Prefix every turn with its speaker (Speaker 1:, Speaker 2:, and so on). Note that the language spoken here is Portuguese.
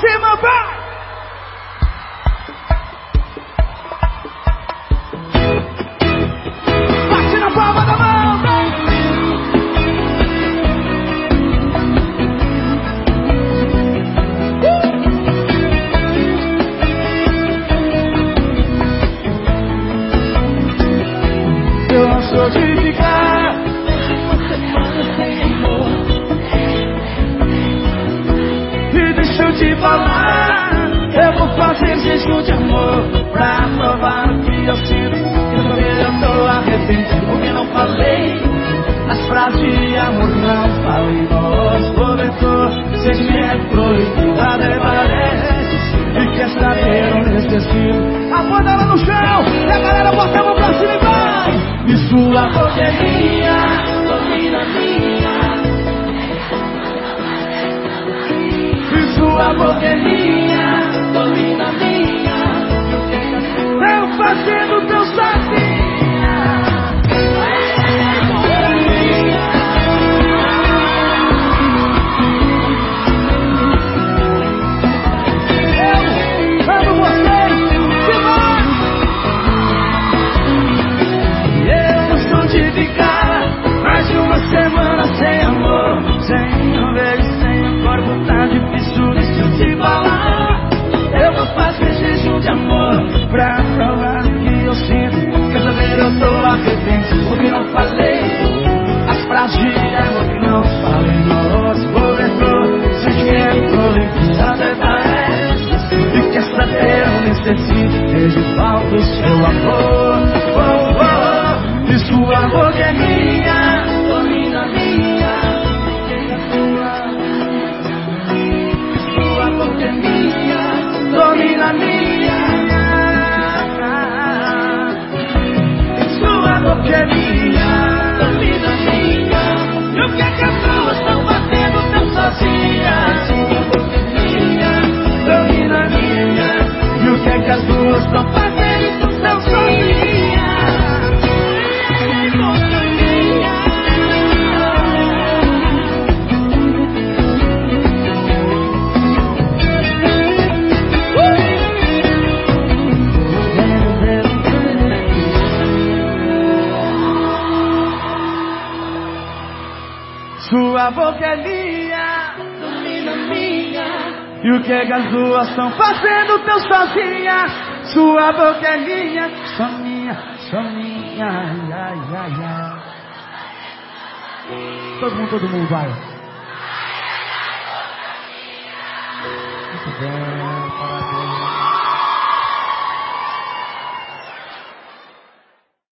Speaker 1: cima, vai! Bate na palma da mão, vem! Eu não sou de ficar te falar. Eu vou fazer jejum de amor Pra provar o que eu sinto Eu também eu tô arrependido. Porque não falei As frases de amor não falei. Nosso cobertor Sentimento proibido Até parece E quer saber onde esquecido A banda lá no chão E a galera bota a mão pra cima e vai. E sua boca é minha Domina minha sua boca é minha, domina minha. Eu fazendo teu sozinha. Sua boca é minha, domina minha. E o que é que as duas estão fazendo tão sozinhas? Sua boca é minha, só minha, só minha. Ai, ai, ai. Todo mundo, todo mundo vai. Muito bem.